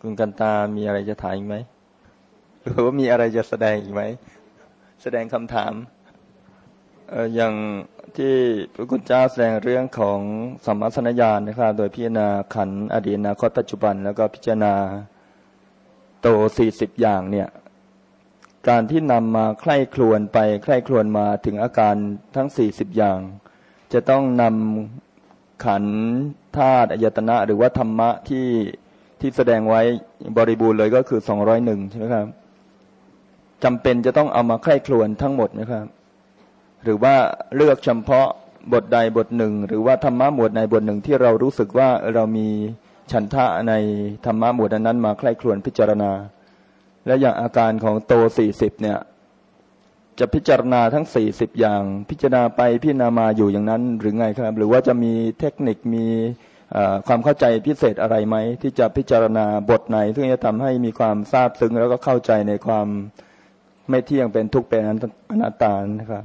คุณกันตามีอะไรจะถามอีกไหมหรือว่ามีอะไรจะแสดงอีกไหม แสดงคำถามอย่างที่พระคุณเจ้าแสดงเรื่องของสัมมาสนญาณนะครับ โดยพิจารณาขันอดีตอนาคตปัจจุบัน แล้วก็พิจารณาโตสี่สิบอย่างเนี่ยการที่นำมาใคร่ครวนไปใคร่ครวนมาถึงอาการทั้งสี่สิบอย่าง จะต้องนำขันธาตุอายตนะ หรือว่าธรรมะที่ ที่แสดงไว้บริบูรณ์เลยก็คือสองร้อยหนึ่งใช่ไหมครับจำเป็นจะต้องเอามาใคร่ครวนทั้งหมดนะครับ หรือว่าเลือกเฉพาะบทใดบทหนึ่ง หรือว่าธรรมะหมวดในบทหนึ่งที่เรารู้สึกว่าเรามีฉันทะในธรรมะหมวดนั้นมาใคร่ครวญพิจารณา และอย่างอาการของโตสี่สิบเนี่ยจะพิจารณาทั้งสี่สิบอย่าง พิจารณาไปพิจารณามาอยู่อย่างนั้นหรือไงครับ หรือว่าจะมีเทคนิคมี ความเข้าใจพิเศษอะไรไหม ที่จะพิจารณาบทไหนที่งจะทำให้มีความทราบซึ้งแล้วก็เข้าใจในความไม่เที่ยงเป็นทุกข์เป็นอนัตตานะครับ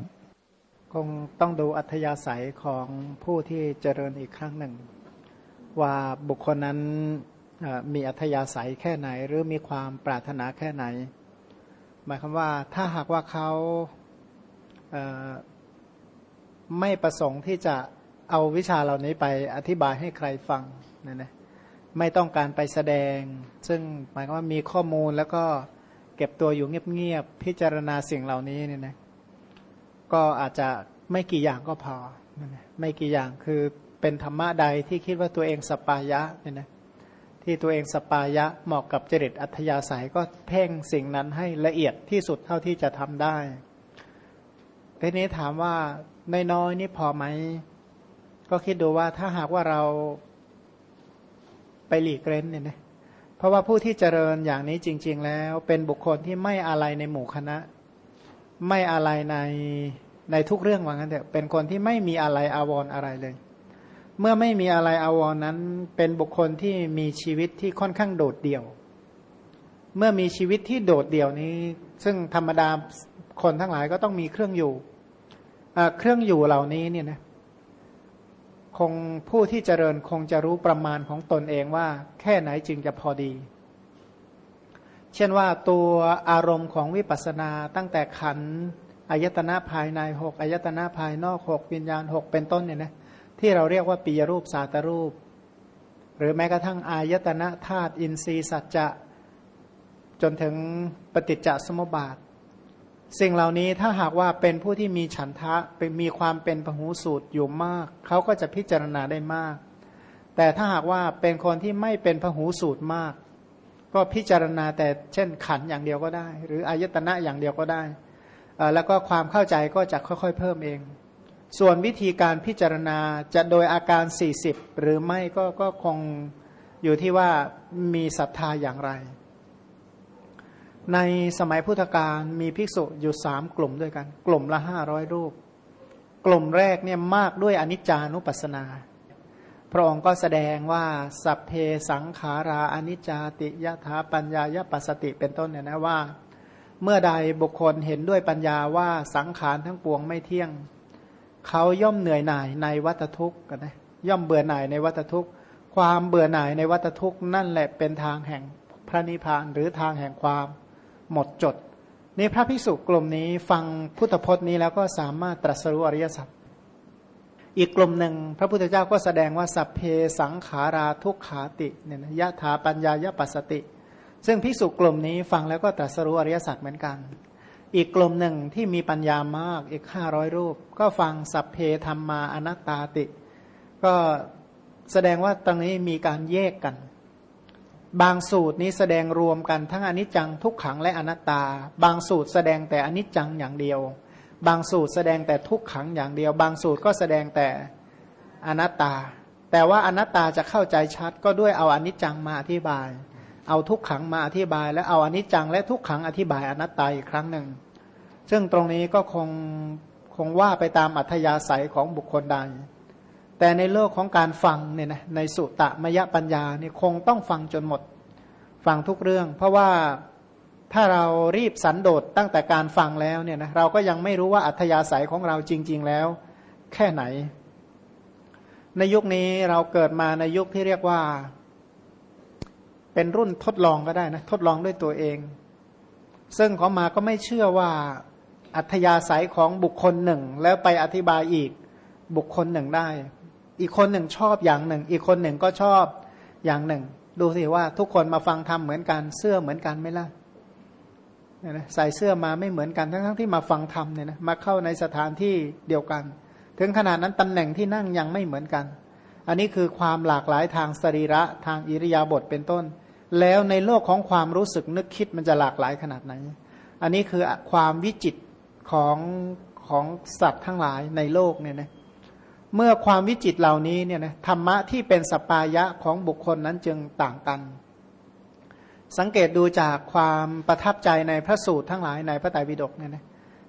คงต้องดูอัธยาศัยของผู้ที่เจริญอีกครั้งหนึ่ง ว่าบุคคลนั้นมีอัธยาศัยแค่ไหน หรือมีความปรารถนาแค่ไหน หมายความว่าถ้าหากว่าเขาไม่ประสงค์ที่จะ เอาวิชาเหล่านี้ไปอธิบายให้ใครฟังนะนะไม่ต้องการไปแสดง ซึ่งหมายความว่ามีข้อมูลแล้วก็เก็บตัวอยู่เงียบๆพิจารณาสิ่งเหล่านี้เนี่ยนะก็อาจจะไม่กี่อย่างก็พอไม่กี่อย่างคือเป็นธรรมะใดที่คิดว่าตัวเองสปายะเนี่ยนะที่ตัวเองสปายะเหมาะกับจริตอัธยาศัยก็เพ่งสิ่งนั้นให้ละเอียดที่สุดเท่าที่จะทำได้ทีนี้ถามว่าน้อยๆนี่พอไหม ก็คิดดูว่าถ้าหากว่าเราไปหลีกเล้นเนี่ยนะเพราะว่าผู้ที่เจริญอย่างนี้จริง ๆ แล้ว เป็นบุคคลที่ไม่อะไรในหมู่คณะ ไม่อะไรในในทุกเรื่องว่างั้นเถอะเป็นคนที่ไม่มีอะไรอาวรออะไรเลย เมื่อไม่มีอะไรอาวรนั้น เป็นบุคคลที่มีชีวิตที่ค่อนข้างโดดเดี่ยว เมื่อมีชีวิตที่โดดเดี่ยวนี้ ซึ่งธรรมดาคนทั้งหลายก็ต้องมีเครื่องอยู่เครื่องอยู่เหล่านี้เนี่ยนะ คงผู้ที่เจริญคงจะรู้ประมาณของตนเองว่า แค่ไหนจึงจะพอดี เช่นว่าตัวอารมณ์ของวิปัสสนาตั้งแต่ขันอายตนะภายในหกอายตนะภายนอกหกวิญญาณหกเป็นต้นเนี่ยนะที่เราเรียกว่าปียรูปสาตรูป หรือแม้กระทั่งอายตนะธาตุอินทรีย์สัจจะจนถึงปฏิจจสมุปบาท สิ่งเหล่านี้ถ้าหากว่าเป็นผู้ที่มีฉันทะเป็นมีความเป็นพหูสูตรอยู่มาก เขาก็จะพิจารณาได้มาก แต่ถ้าหากว่าเป็นคนที่ไม่เป็นพหูสูตรมาก ก็พิจารณาแต่เช่นขันอย่างเดียวก็ได้ หรืออายตนะอย่างเดียวก็ได้ แล้วก็ความเข้าใจก็จะค่อยๆ เพิ่มเอง ส่วนวิธีการพิจารณาจะโดยอาการ 40 หรือไม่ก็ก็คงอยู่ที่ว่ามีศรัทธาอย่างไร ในสมัยพุทธกาลมีภิกษุอยู่สามกลุ่มด้วยกัน กลุ่มละห้าร้อยรูป กลุ่มแรกเนี่ยมากด้วยอนิจจานุปัสสนา พระองค์ก็แสดงว่าสัพเพสังขาราอนิจจติยถาปัญญายปัสติเป็นต้นเนี่ยนะว่า เมื่อใดบุคคลเห็นด้วยปัญญาว่าสังขารทั้งปวงไม่เที่ยง เขาย่อมเหนื่อยหน่ายในวัฏทุกข์กันนะย่อมเบื่อหน่ายในวัฏทุกข์ ความเบื่อหน่ายในวัฏทุกข์นั่นแหละเป็นทางแห่งพระนิพพานหรือทางแห่งความ หมดจด นี่พระภิกษุกลุ่มนี้ฟังพุทธพจน์นี้แล้วก็สามารถตรัสรู้อริยสัจอีกกลุ่มหนึ่ง พระพุทธเจ้าก็แสดงว่าสัพเพสังขาราทุกขาติเนี่ยนะยะถาปัญญายปัสสติ ซึ่งพิสุกลุ่มนี้ฟังแล้วก็ตรัสรู้อริยสัจเหมือนกัน อีกกลุ่มหนึ่งที่มีปัญญามากอีกห้าร้อยรูป ก็ฟังสัพเพธรรมาอนัตตาติ ก็แสดงว่าตรงนี้มีการแยกกัน บางสูตรนี้แสดงรวมกันทั้งอนิจจังทุกขังและอนัตตา บางสูตรแสดงแต่อนิจจังอย่างเดียว บางสูตรแสดงแต่ทุกขังอย่างเดียว บางสูตรก็แสดงแต่อนัตตา แต่ว่าอนัตตาจะเข้าใจชัดก็ด้วยเอาอนิจจังมาอธิบาย เอาทุกขังมาอธิบาย แล้วเอาอนิจจังและทุกขังอธิบายอนัตตาอีกครั้งหนึ่ง ซึ่งตรงนี้ก็คงคงว่าไปตามอัธยาศัยของบุคคลใด แต่ในโลกของการฟังเนี่ยนะในสุตตมยปัญญาเนี่ยคงต้องฟังจนหมด ฟังทุกเรื่อง เพราะว่าถ้าเรารีบสันโดษตั้งแต่การฟังแล้วเนี่ยนะเราก็ยังไม่รู้ว่าอัธยาศัยของเราจริง ๆ แล้ว แค่ไหน ในยุคนี้เราเกิดมาในยุคที่เรียกว่า เป็นรุ่นทดลองก็ได้นะทดลองด้วยตัวเอง ซึ่งของมาก็ไม่เชื่อว่าอัธยาศัยของบุคคลหนึ่ง แล้วไปอธิบายอีกบุคคลหนึ่งได้ อีกคนหนึ่งชอบอย่างหนึ่ง อีกคนหนึ่งก็ชอบอย่างหนึ่ง ดูสิว่าทุกคนมาฟังธรรมเหมือนกันเสื้อเหมือนกันไหมล่ะเนี่ยนะใส่เสื้อมาไม่เหมือนกันทั้งๆทที่มาฟังธรรมเนี่ยนะมาเข้าในสถานที่เดียวกัน ถึงขนาดนั้นตำแหน่งที่นั่งยังไม่เหมือนกัน อันนี้คือความหลากหลายทางสรีระทางอิริยาบถเป็นต้น แล้วในโลกของความรู้สึกนึกคิดมันจะหลากหลายขนาดไหน อันนี้คือความวิจิตของของสัตว์ทั้งหลายในโลกเนี่ยนะ เมื่อความวิจิตเหล่านี้เนี่ยนะธรรมะที่เป็นสปายะของบุคคลนั้นจึงต่างกัน สังเกตดูจากความประทับใจในพระสูตรทั้งหลายในพระไตรปิฎกเนี่ยนะ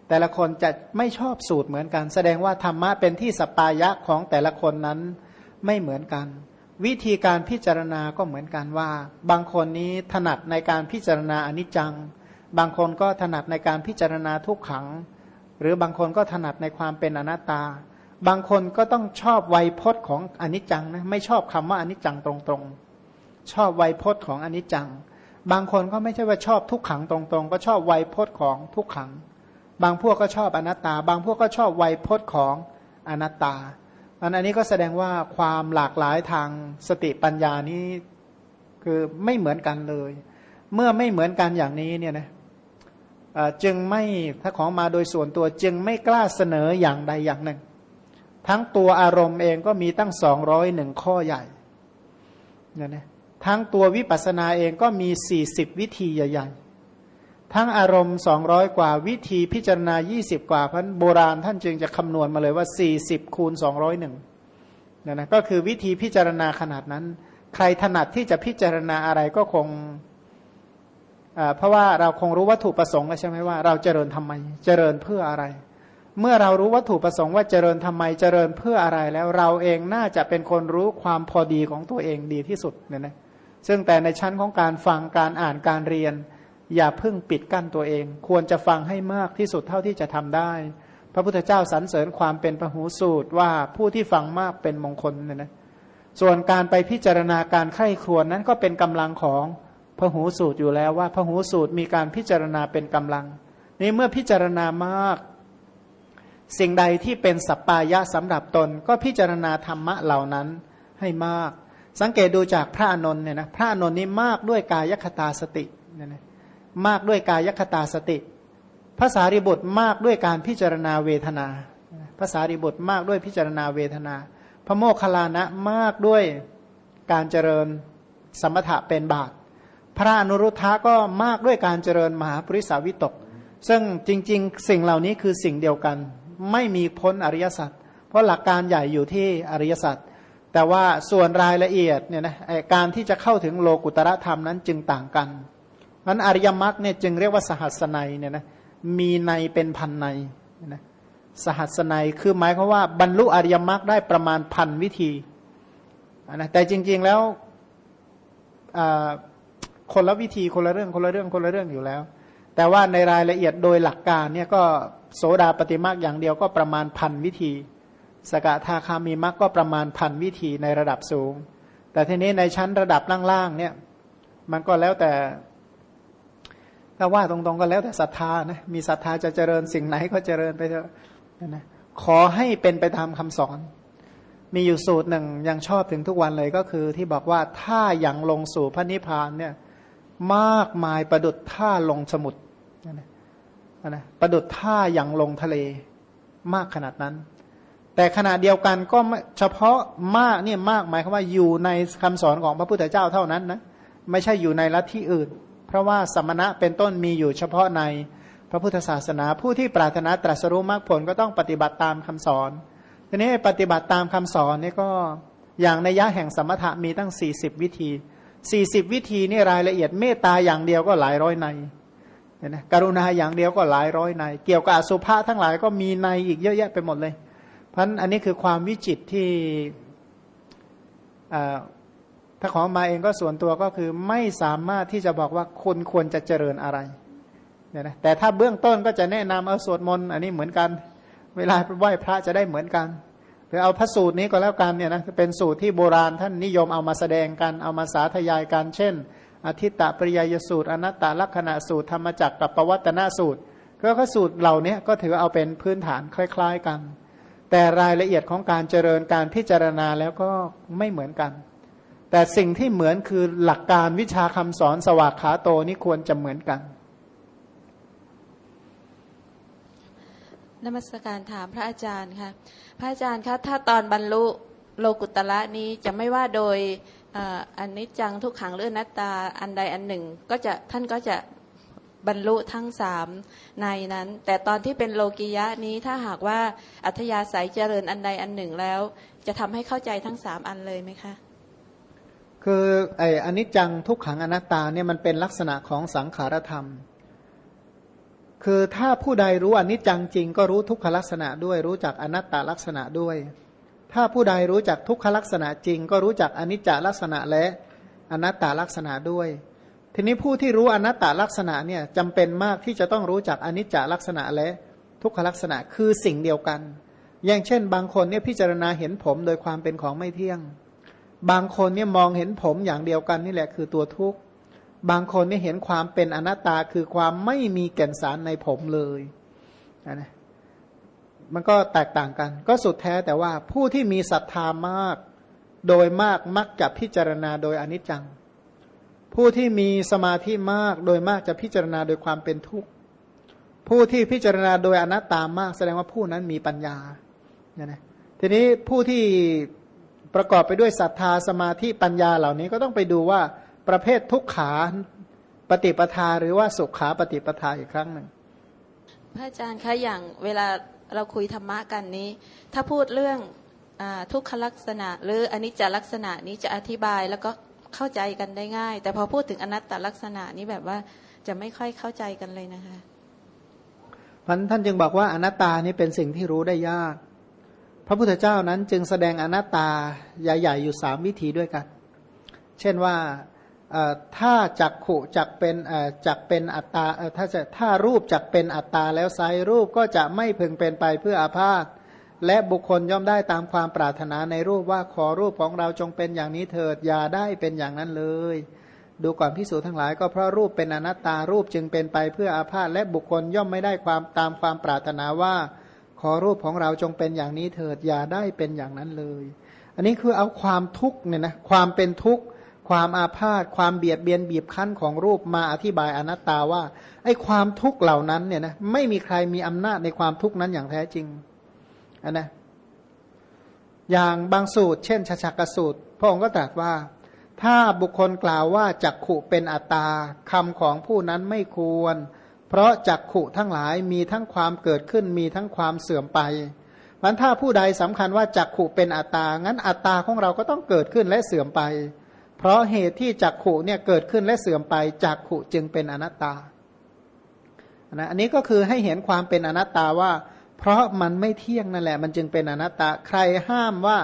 แต่ละคนจะไม่ชอบสูตรเหมือนกัน แสดงว่าธรรมะเป็นที่สปายะของแต่ละคนนั้นไม่เหมือนกัน วิธีการพิจารณาก็เหมือนกันว่า บางคนนี้ถนัดในการพิจารณาอนิจจัง บางคนก็ถนัดในการพิจารณาทุกขัง หรือบางคนก็ถนัดในความเป็นอนัตตา บางคนก็ต้องชอบไวยพจน์ของอนิจจังนะไม่ชอบคำว่าอนิจจังตรงๆ ชอบไวยพจน์ของอนิจจัง บางคนก็ไม่ใช่ว่าชอบทุกขังตรงๆ ก็ชอบไวยพจน์ของทุกขัง บางพวกก็ชอบอนัตตา บางพวกก็ชอบไวยพจน์ของอนัตตาอันนี้ก็แสดงว่าความหลากหลายทางสติปัญญานี้คือไม่เหมือนกันเลย เมื่อไม่เหมือนกันอย่างนี้เนี่ยนะจึงไม่ถ้าของมาโดยส่วนตัวจึงไม่กล้าเสนออย่างใดอย่างหนึ่ง ทั้งตัวอารมณ์เองก็มีตั้งสองร้อยหนึ่งข้อใหญ่เนี่ยนะทั้งตัววิปัสสนาเองก็มีสี่สิบวิธีใหญ่ๆ ทั้งอารมณ์สองร้อยกว่าวิธีพิจารณายี่สิบกว่าพันโบราณท่านจึงจะคำนวณมาเลยว่าสี่สิบคูณสองร้อยหนึ่งเนี่ยนะก็คือวิธีพิจารณาขนาดนั้น ใครถนัดที่จะพิจารณาอะไรก็คงเพราะว่าเราคงรู้วัตถุประสงค์แล้วใช่ไหมว่า เราเจริญทำไม เจริญเพื่ออะไร เมื่อเรารู้วัตถุประสงค์ว่าเจริญทำไมเจริญเพื่ออะไรแล้วเราเองน่าจะเป็นคนรู้ความพอดีของตัวเองดีที่สุดเนี่ยนะซึ่งแต่ในชั้นของการฟังการอ่านการเรียน อย่าเพิ่งปิดกั้นตัวเอง ควรจะฟังให้มากที่สุดเท่าที่จะทำได้ พระพุทธเจ้าสรรเสริญความเป็นพหูสูตรว่าผู้ที่ฟังมากเป็นมงคลเนี่ยนะส่วนการไปพิจารณาการไข้ครวนนั้นก็เป็นกำลังของพหูสูตรอยู่แล้วว่าพหูสูตรมีการพิจารณาเป็นกำลัง นี่เมื่อพิจารณามาก สิ่งใดที่เป็นสัปปายะสำหรับตน ก็พิจารณาธรรมะเหล่านั้นให้มาก สังเกตดูจากพระอนนท์เนี่ยนะพระอนนท์นี้มากด้วยกายคตาสติเนี่ยนะมากด้วยกายคตาสติภาษาริบุตรมากด้วยการพิจารณาเวทนาภาษาริบุตรมากด้วยพิจารณาเวทนา พระโมคคัลลานะมากด้วยการเจริญสมถะเป็นบาตพระอนุรุทธะก็มากด้วยการเจริญมหาปริสาวิตก ซึ่งจริง ๆ สิ่งเหล่านี้คือสิ่งเดียวกัน ไม่มีพ้นอริยสัจเพราะหลักการใหญ่อยู่ที่อริยสัจแต่ว่าส่วนรายละเอียดเนี่ยนะการที่จะเข้าถึงโลกุตระธรรมนั้นจึงต่างกันนั้นอริยมรรคเนี่ยจึงเรียกว่าสหัสนัยเนี่ยนะมีในเป็นพันในนะสหัสนัยคือหมายความว่าบรรลุอริยมรรคได้ประมาณพันวิธีนะแต่จริง ๆแล้วคนละวิธีคนละเรื่องคนละเรื่องคนละเรื่องอยู่แล้ว แต่ว่าในรายละเอียดโดยหลักการเนี่ยก็ โสดาปฏิมาคอย่างเดียวก็ประมาณพันวิธี สกทาคามีมัคก็ประมาณพันวิธีในระดับสูง แต่ทีนี้ในชั้นระดับล่างๆเนี่ยมันก็แล้วแต่ถ้าว่าตรงๆก็แล้วแต่ศรัทธานะมีศรัทธาจะเจริญสิ่งไหนก็เจริญไปเถอะนะขอให้เป็นไปตามคำสอน มีอยู่สูตรหนึ่งยังชอบถึงทุกวันเลยก็คือที่บอกว่าถ้าอย่างลงสู่พระนิพพานเนี่ยมากมายประดุดท่าลงสมุทรนะ นะประดุดท่าอย่างลงทะเลมากขนาดนั้น แต่ขณะเดียวกันก็เฉพาะมากเนี่ยมากหมายความว่าอยู่ในคำสอนของพระพุทธเจ้าเท่านั้นนะไม่ใช่อยู่ในลัทธิอื่น เพราะว่าสมณะเป็นต้นมีอยู่เฉพาะในพระพุทธศาสนาผู้ที่ปรารถนาตรัสรู้มรรคผลก็ต้องปฏิบัติตามคำสอนทีนี้ปฏิบัติตามคำสอนนี่ก็อย่างในยะแห่งสมถะมีตั้ง 40 วิธี 40 วิธีนี่รายละเอียดเมตตาอย่างเดียวก็หลายร้อยใน เห็นไหมกรุณาอย่างเดียวก็หลายร้อยใน เกี่ยวกับอสุภะทั้งหลายก็มีในอีกเยอะแยะไปหมดเลย เพราะอันนี้คือความวิจิตที่ถ้าของมาเองก็ส่วนตัวก็คือไม่สามารถที่จะบอกว่าคุณควรจะเจริญอะไรเนี่ยนะแต่ถ้าเบื้องต้นก็จะแนะนำเอาสวดมนต์อันนี้เหมือนกัน เวลาไหว้พระจะได้เหมือนกันหรือเอาพระสูตรนี้ก็แล้วกันเนี่ยนะเป็นสูตรที่โบราณท่านนิยมเอามาแสดงกันเอามาสาธยายกันเช่น อธิตตปริยยสูตร อนัตตลักษณะสูตรธรรมจักรกับปวัตนสูตรก็สูตรเหล่านี้ก็ถือเอาเป็นพื้นฐานคล้าย ๆกัน แต่รายละเอียดของการเจริญการพิจารณาแล้วก็ไม่เหมือนกัน แต่สิ่งที่เหมือนคือหลักการวิชาคำสอนสวากขาโตนี่ควรจะเหมือนกันนมัสการถามพระอาจารย์ค่ะพระอาจารย์คะถ้าตอนบรรลุโลกุตละนี้จะไม่ว่าโดย อันนี้จังทุกขังหรือนัตตาอันใดอันหนึ่ง ก็จะท่านก็จะบรรลุทั้งสามในนั้น แต่ตอนที่เป็นโลกิยะนี้ถ้าหากว่าอัธยาศัยเจริญอันใดอันหนึ่งแล้ว จะทำให้เข้าใจทั้งสามอันเลยไหมคะ คือไอ้อนิจจังทุกขังอนัตตาเนี่ยมันเป็นลักษณะของสังขารธรรม คือถ้าผู้ใดรู้อนิจจังจริง ก็รู้ทุกขลักษณะด้วยรู้จักอนัตตลักษณะด้วย ถ้าผู้ใดรู้จักทุกขลักษณะจริง ก็รู้จักอนิจจลักษณะและอนัตตลักษณะด้วย ทีนี้ผู้ที่รู้อนัตตลักษณะเนี่ยจำเป็นมากที่จะต้องรู้จักอนิจจลักษณะและทุกขลักษณะคือสิ่งเดียวกัน อย่างเช่น บางคนเนี่ยพิจารณาเห็นผมโดยความเป็นของไม่เที่ยง บางคนเนี่ยมองเห็นผมอย่างเดียวกันนี่แหละคือตัวทุกข์ บางคนเนี่ยเห็นความเป็นอนัตตาคือความไม่มีแก่นสารในผมเลยนะ มันก็แตกต่างกัน ก็สุดแท้แต่ว่าผู้ที่มีศรัทธามาก โดยมากมักจะพิจารณาโดยอนิจจัง ผู้ที่มีสมาธิมากโดยมากจะพิจารณาโดยความเป็นทุกข์ ผู้ที่พิจารณาโดยอนัตตามาก แสดงว่าผู้นั้นมีปัญญาเนี่ยนะทีนี้ผู้ที่ประกอบไปด้วยศรัทธาสมาธิปัญญาเหล่านี้ก็ต้องไปดูว่าประเภททุกขาปฏิปทาหรือว่าสุขาปฏิปทาอีกครั้งหนึ่งพระอาจารย์คะอย่างเวลา เราคุยธรรมะกันนี้ ถ้าพูดเรื่องอทุกขลักษณะ หรืออนิจจลักษณะนี้จะอธิบายแล้วก็เข้าใจกันได้ง่าย แต่พอพูดถึงอนัตตลักษณะนี้แบบว่าจะไม่ค่อยเข้าใจกันเลยนะคะพันท่านจึงบอกว่าอนัตตานี้เป็นสิ่งที่รู้ได้ยาก พระพุทธเจ้านั้นจึงแสดงอนัตตาใหญ่ๆอยู่สามวิธีด้วยกัน เช่นว่า ถ้าจักขุจักเป็นจักเป็นอัตตาถ้าจะถ้ารูปจักเป็นอัตตาแล้วไซรูปก็จะไม่พึงเป็นไปเพื่ออาพาธและบุคคลย่อมได้ตามความปรารถนาในรูปว่าขอรูปของเราจงเป็นอย่างนี้เถิดอย่าได้เป็นอย่างนั้นเลย ดูก่อนพิสูจน์ทั้งหลายก็เพราะรูปเป็นอนัตตารูปจึงเป็นไปเพื่ออาพาธและบุคคลย่อมไม่ได้ความตามความปรารถนาว่า ขอรูปของเราจงเป็นอย่างนี้เถิดอย่าได้เป็นอย่างนั้นเลย อันนี้คือเอาความทุกข์เนี่ยนะความเป็นทุกข์ ความอาพาธความเบียดเบียนบีบคั้นของรูปมาอธิบายอนัตตาว่าไอ้ความทุกข์เหล่านั้นเนี่ยนะไม่มีใครมีอำนาจในความทุกข์นั้นอย่างแท้จริงอันนะอย่างบางสูตร เช่นชชักกสูตรพระองค์ก็ตรัสว่า ถ้าบุคคลกล่าวว่าจักขุเป็นอัตตาคำของผู้นั้นไม่ควร เพราะจักขุทั้งหลายมีทั้งความเกิดขึ้นมีทั้งความเสื่อมไปมันถ้าผู้ใดสำคัญว่าจักขุเป็นอัตตางั้นอัตตาของเราก็ต้องเกิดขึ้นและเสื่อมไป เพราะเหตุที่จักขุเนี่ยเกิดขึ้นและเสื่อมไปจักขุจึงเป็นอนัตตานะอันนี้ก็คือให้เห็นความเป็นอนัตตาว่า เพราะมันไม่เที่ยงนั่นแหละ มันจึงเป็นอนัตตา ใครห้ามว่า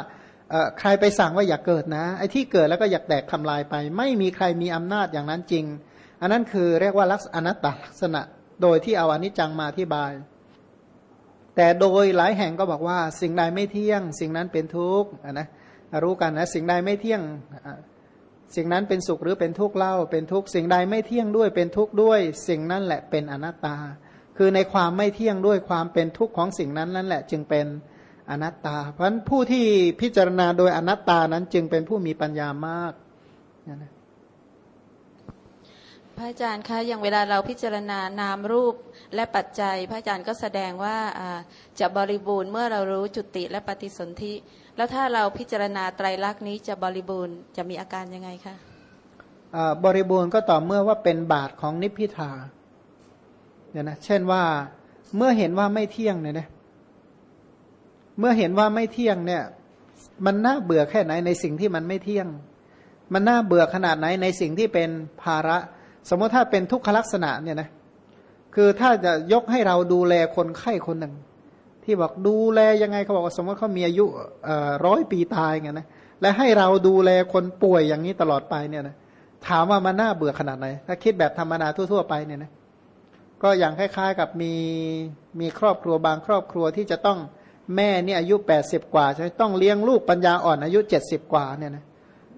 ใครไปสั่งว่าอย่าเกิดนะไอ้ที่เกิดแล้วก็อยากแตกทำลายไป ไม่มีใครมีอำนาจอย่างนั้นจริง อันนั้นคือเรียกว่าลักษณะอนัตตลักษณะโดยที่เอาอนิจจังมาอธิบาย แต่โดยหลายแห่งก็บอกว่า สิ่งใดไม่เที่ยง สิ่งนั้นเป็นทุกข์นะรู้กันนะสิ่งใดไม่เที่ยง สิ่งนั้นเป็นสุขหรือเป็นทุกข์เล่าเป็นทุกข์สิ่งใดไม่เที่ยงด้วยเป็นทุกข์ด้วย สิ่งนั้นแหละเป็นอนัตตา คือในความไม่เที่ยงด้วยความเป็นทุกข์ของสิ่งนั้นนั่นแหละ จึงเป็นอนัตตา เพราะฉะนั้นผู้ที่พิจารณาโดยอนัตตานั้นจึงเป็นผู้มีปัญญามากนะพระอาจารย์คะอย่างเวลาเราพิจารณานามรูปและปัจจัย พระอาจารย์ก็แสดงว่าจะบริบูรณ์เมื่อเรารู้จุติและปฏิสนธิ แล้วถ้าเราพิจารณาไตรลักษณ์นี้จะบริบูรณ์จะมีอาการยังไงคะบริบูรณ์ก็ต่อเมื่อว่าเป็นบาทของนิพพิทาเนี่ยนะเช่นว่าเมื่อเห็นว่าไม่เที่ยงเนี่ยนะเมื่อเห็นว่าไม่เที่ยงเนี่ย มันน่าเบื่อแค่ไหนในสิ่งที่มันไม่เที่ยง มันน่าเบื่อขนาดไหนในสิ่งที่เป็นภาระ สมมติถ้าเป็นทุกขลักษณะเนี่ยนะคือถ้าจะยกให้เราดูแลคนไข้คนหนึ่ง ที่บอกดูแลยังไงเขาบอกว่าสมมติเขามีอายุร้อยปีตายไงนะและให้เราดูแลคนป่วยอย่างนี้ตลอดไปเนี่ยนะถามว่ามันน่าเบื่อขนาดไหน ถ้าคิดแบบธรรมดาทั่วๆไปเนี่ยนะก็อย่างคล้ายๆกับมีมีครอบครัวบางครอบครัวที่จะต้องแม่เนี่ยอายุแปดสิบกว่าใช่ต้องเลี้ยงลูกปัญญาอ่อนอายุเจ็ดสิบกว่าเนี่ยนะ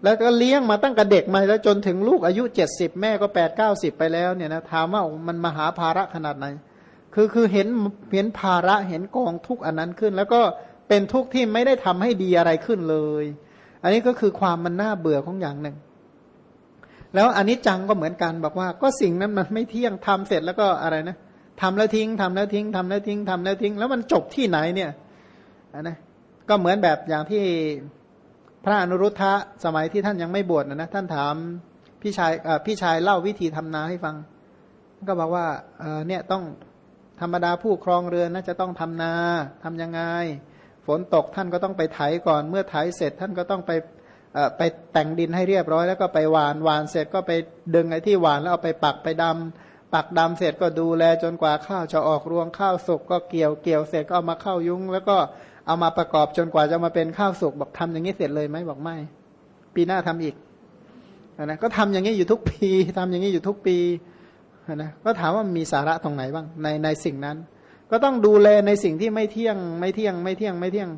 แล้วก็เลี้ยงมาตั้งแต่เด็กมาแล้วจนถึงลูกอายุเจ็ดสิบแม่ก็แปดเก้าสิบไปแล้วเนี่ยนะถามว่ามันมหาภาระขนาดไหน คือคือเห็นเห็นภาระเห็นกองทุกอันนั้นขึ้น แล้วก็เป็นทุกข์ที่ไม่ได้ทำให้ดีอะไรขึ้นเลย อันนี้ก็คือความมันน่าเบื่อของอย่างหนึ่ง แล้วอันนี้จังก็เหมือนกันบอกว่า ก็สิ่งนั้นมันไม่เที่ยงทำเสร็จแล้วก็อะไรนะทำแล้วทิ้งทำแล้วทิ้งทำแล้วทิ้งทำแล้วทิ้ง แล้วมันจบที่ไหนเนี่ยนะก็เหมือนแบบอย่างที่พระอนุรุทธะสมัยที่ท่านยังไม่บวชนะนะท่านถามพี่ชายพี่ชายเล่าวิธีทำนาให้ฟัง ก็บอกว่าเนี่ยต้อง ธรรมดาผู้ครองเรือนนะจะต้องทำนาทํำยังไง ฝนตกท่านก็ต้องไปไถก่อน เมื่อไถเสร็จท่านก็ต้องไปไปแต่งดินให้เรียบร้อย แล้วก็ไปหวานหวานเสร็จก็ไปดึงไอ้ที่หวานแล้วเอาไปปักไปดำปักดำเสร็จก็ดูแลจนกว่าข้าวจะออกรวงข้าวสุกก็เกี่ยวเกี่ยวเสร็จก็เอามาเข้ายุ้ง แล้วก็เอามาประกอบจนกว่าจะมาเป็นข้าวสุกบอกทำอย่างนี้เสร็จเลยไหมบอกไม่ ปีหน้าทำอีกนะก็ทำอย่างนี้อยู่ทุกปีทำอย่างนี้อยู่ทุกปี นะก็ถามว่ามีสาระตรงไหนบ้างในในสิ่งนั้น ก็ต้องดูแลในสิ่งที่ไม่เที่ยงไม่เที่ยงไม่เที่ยงไม่เที่ยง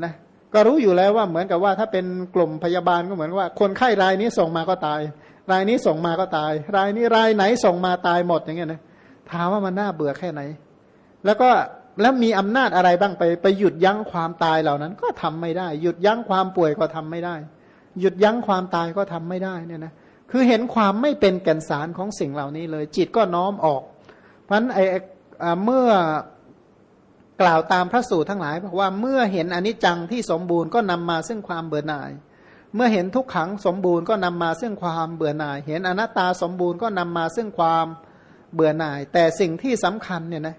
นะก็รู้อยู่แล้วว่าเหมือนกับว่าถ้าเป็นกลุ่มพยาบาลก็เหมือนว่า คนไข้รายนี้ส่งมาก็ตาย รายนี้ส่งมาก็ตาย รายนี้รายไหนส่งมาตายหมดอย่างเงี้ยนะถามว่ามันน่าเบื่อแค่ไหน แล้วก็แล้วมีอำนาจอะไรบ้างไปไปหยุดยั้งความตายเหล่านั้น ก็ทำไม่ได้ หยุดยั้งความป่วยก็ทำไม่ได้ หยุดยั้งความตายก็ทำไม่ได้เนี่ยนะ คือเห็นความไม่เป็นแก่นสารของสิ่งเหล่านี้เลย จิตก็น้อมออก เพราะฉะนั้นไอ้เมื่อกล่าวตามพระสูตรทั้งหลายบอกว่าเมื่อเห็นอนิจจังที่สมบูรณ์ก็นำมาซึ่งความเบื่อหน่าย เมื่อเห็นทุกขังสมบูรณ์ก็นำมาซึ่งความเบื่อหน่าย เห็นอนัตตาสมบูรณ์ก็นำมาซึ่งความเบื่อหน่าย แต่สิ่งที่สำคัญเนี่ยนะ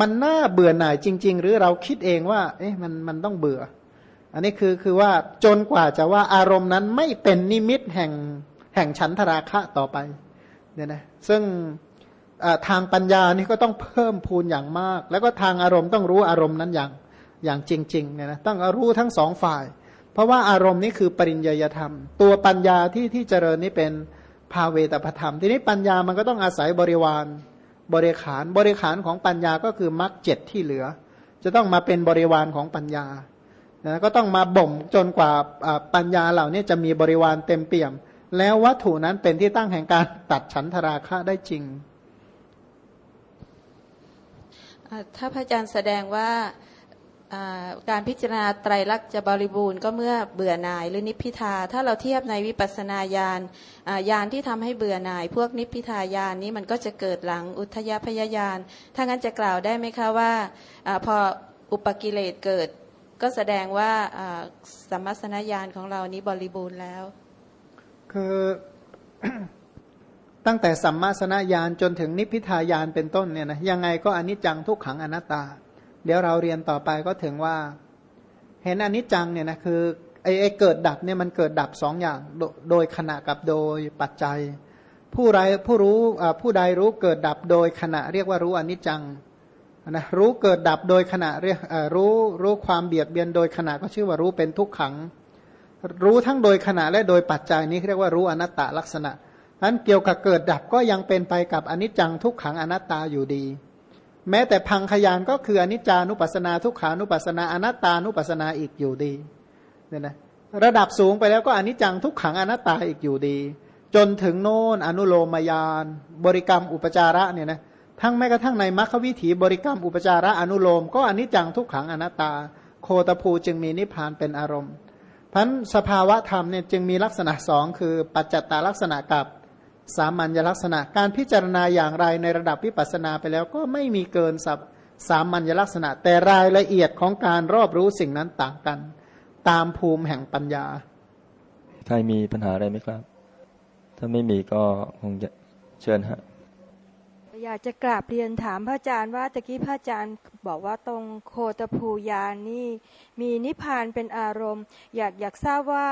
มันน่าเบื่อหน่ายจริง ๆ หรือเราคิดเองว่า เอ๊ะมันมันต้องเบื่อ อันนี้คือคือว่าจนกว่าจะว่าอารมณ์นั้นไม่เป็นนิมิตแห่งแห่งฉันทราคะต่อไปเนี่ยนะซึ่งทางปัญญานี่ก็ต้องเพิ่มพูนอย่างมาก แล้วก็ทางอารมณ์ต้องรู้อารมณ์นั้นอย่างอย่างจริงๆเนี่ยนะต้องรู้ทั้งสองฝ่าย เพราะว่าอารมณ์นี้คือปริญญาธรรม ตัวปัญญาที่ที่เจริญนี่เป็นภาเวตประธรรม ทีนี้ปัญญามันก็ต้องอาศัยบริวารบริขารบริขารของปัญญาก็คือมรรคเจ็ดที่เหลือ จะต้องมาเป็นบริวารของปัญญา นะก็ต้องมาบ่มจนกว่าปัญญาเหล่านี้จะมีบริวารเต็มเปี่ยม แล้ววัตถุนั้นเป็นที่ตั้งแห่งการตัดฉันทราคะได้จริง ถ้าพระอาจารย์แสดงว่าการพิจารณาไตรลักษณ์จะบริบูรณ์ก็เมื่อเบื่อหน่ายหรือนิพพิทา ถ้าเราเทียบในวิปัสสนาญาณญาณที่ทำให้เบื่อหน่าย พวกนิพพิทายานนี้มันก็จะเกิดหลังอุทยพยายานถ้างั้นจะกล่าวได้ไหมคะว่าอพออุปกิเลสเกิด ก็แสดงว่าสัมมาสนญาณของเรานี้บริบูรณ์แล้ว คือตั้งแต่สัมมาสนญาณจนถึงนิพพิทายานเป็นต้นเนี่ยนะยังไงก็อนิจจังทุกขังอนัตตา เดี๋ยวเราเรียนต่อไปก็ถึงว่า เห็นอนิจจังเนี่ยนะคือไอ้เกิดดับเนี่ยมันเกิดดับสองอย่างโดยขณะกับโดยปัจจัย ผู้ไรผู้รู้ผู้ใดรู้เกิดดับโดยขณะเรียกว่ารู้อนิจจัง นะรู้เกิดดับโดยขณะเรียกรู้รู้ความเบียดเบียนโดยขณะก็ชื่อว่ารู้เป็นทุกขัง รู้ทั้งโดยขณะและโดยปัจจัยนี้เรียกว่ารู้อนัตตลักษณะนั้นเกี่ยวกับเกิดดับก็ยังเป็นไปกับอนิจจังทุกขังอนัตตาอยู่ดี แม้แต่พังขยานก็คืออนิจจานุปัสนาทุกขานุปัสนาอนัตตานุปัสนาอีกอยู่ดีเนี่ยนะระดับสูงไปแล้วก็อนิจจังทุกขังอนัตตาอีกอยู่ดี จนถึงโน่นอนุโลมยาน บริกรรมอุปจาระเนี่ยนะ ทั้งแม้กระทั่งในมรรควิถีบริกรรมอุปจาระอนุโลม ก็อนิจจังทุกขังอนัตตา โคตภูจึงมีนิพพานเป็นอารมณ์พันสภาวะธรรมเนี่ยจึงมีลักษณะสองคือปัจจตตาลักษณะกับสามัญลักษณะ การพิจารณาอย่างไรในระดับวิปัสสนาไปแล้วก็ไม่มีเกินสับสามัญลักษณะ แต่รายละเอียดของการรอบรู้สิ่งนั้นต่างกัน ตามภูมิแห่งปัญญาใครมีปัญหาอะไรไหมครับ ถ้าไม่มีก็คงจะเชิญฮะ อยากจะกราบเรียนถามพระอาจารย์ว่าตะกี้พระอาจารย์บอกว่าตรงโคตภูยานนี่มีนิพพานเป็นอารมณ์ อยากอยากทราบว่า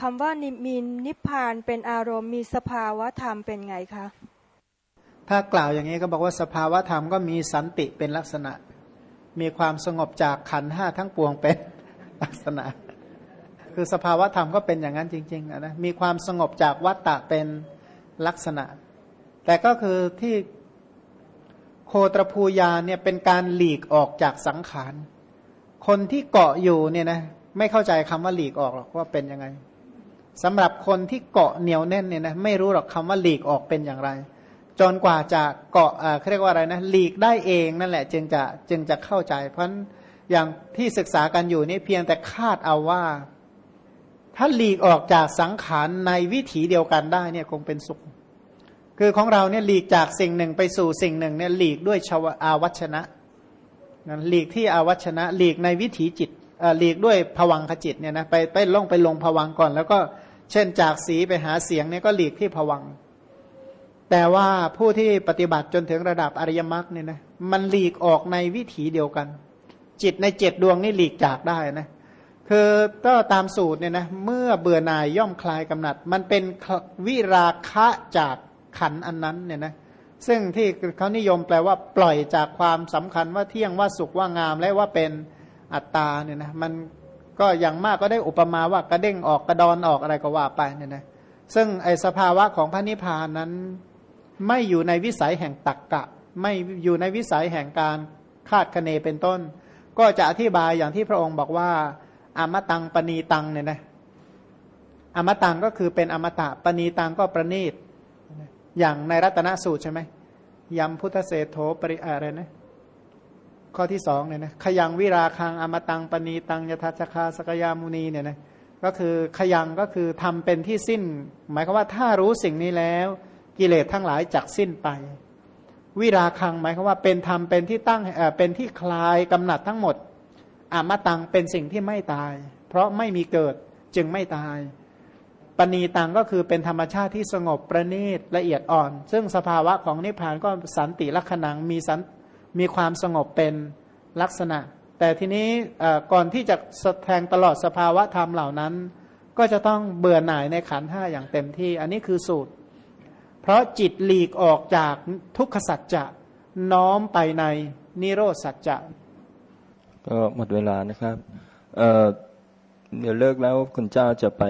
คำว่ามีนิพพานเป็นอารมณ์ มีสภาวะธรรมเป็นไงคะถ้ากล่าวอย่างนี้ก็บอกว่าสภาวะธรรมก็มีสันติเป็นลักษณะ มีความสงบจากขันห้าทั้งปวงเป็นลักษณะ คือสภาวะธรรมก็เป็นอย่างนั้นจริงๆนะมีความสงบจากวัตตะเป็นลักษณะ แต่ก็คือที่ โคตรภูยานเนี่ยเป็นการหลีกออกจากสังขาร คนที่เกาะอยู่เนี่ยนะไม่เข้าใจคำว่าหลีกออกหรอกว่าเป็นยังไงสำหรับคนที่เกาะเหนียวแน่นเนี่ยนะไม่รู้หรอกคำว่าหลีกออกเป็นอย่างไร จนกว่าจะเกาะเขาเรียกว่าอะไรนะหลีกได้เองนั่นแหละ จึงจะจึงจะเข้าใจ เพราะอย่างที่ศึกษากันอยู่นี่เพียงแต่คาดเอาว่า ถ้าหลีกออกจากสังขารในวิถีเดียวกันได้เนี่ยคงเป็นสุข คือของเราเนี่ยหลีกจากสิ่งหนึ่งไปสู่สิ่งหนึ่งเนี่ยหลีกด้วยชาวอาวัชนะนะหลีกที่อาวัชนะหลีกในวิถีจิตหลีกด้วยผวังขจิตเนี่ยนะไปไปลงไปลงผวังก่อน แล้วก็เช่นจากสีไปหาเสียงเนี่ยก็หลีกที่ผวัง แต่ว่าผู้ที่ปฏิบัติจนถึงระดับอริยมรรคเนี่ยนะมันหลีกออกในวิถีเดียวกัน จิตในเจ็ดดวงนี่หลีกจากได้นะคือก็ตามสูตรเนี่ยนะเมื่อเบื่อหน่ายย่อมคลายกำหนัด มันเป็นวิราคะจาก ขันอันนั้นเนี่ยนะซึ่งที่เขานิยมแปลว่าปล่อยจากความสำคัญว่าเที่ยงว่าสุขว่างามและว่าเป็นอัตตาเนี่ยนะมันก็อย่างมากก็ได้อุปมาว่ากระเด้งออกกระดอนออกอะไรก็ว่าไปเนี่ยนะซึ่งไอสภาวะของพระนิพพานนั้น ไม่อยู่ในวิสัยแห่งตักกะ ไม่อยู่ในวิสัยแห่งการคาดคะเนเป็นต้น ก็จะอธิบายอย่างที่พระองค์บอกว่า อมตังปณีตังเนี่ยนะอมตังก็คือเป็นอมตะปณีตังก็ประณีต อย่างในรัตนสูตรใช่ไหมยำพุทธเศธโธปริอะไรนะข้อที่สองเนี่ยนะขยังวิราคังอมตังปณีตังยทัชคาสกยามุนีเนี่ยนะก็คือขยังก็คือทำเป็นที่สิ้น หมายความว่าถ้ารู้สิ่งนี้แล้ว กิเลสทั้งหลายจักสิ้นไป วิราคังหมายความว่าเป็นธรรมเป็นที่ตั้งเป็นที่คลายกำหนัดทั้งหมดอมตังเป็นสิ่งที่ไม่ตาย เพราะไม่มีเกิดจึงไม่ตาย ปณีตังก็คือเป็นธรรมชาติที่สงบประณีตละเอียดอ่อน ซึ่งสภาวะของนิพพานก็สันติลักษณังมีสันมีความสงบเป็นลักษณะ แต่ทีนี้ก่อนที่จะแสดงตลอดสภาวะธรรมเหล่านั้น ก็จะต้องเบื่อหน่ายในขันห้าอย่างเต็มที่ อันนี้คือสูตร เพราะจิตหลีกออกจากทุกขสัจจะน้อมไปในนิโรธสัจจะก็หมดเวลานะครับเเดี๋ยวเลิกแล้วคุณเจ้าจะไป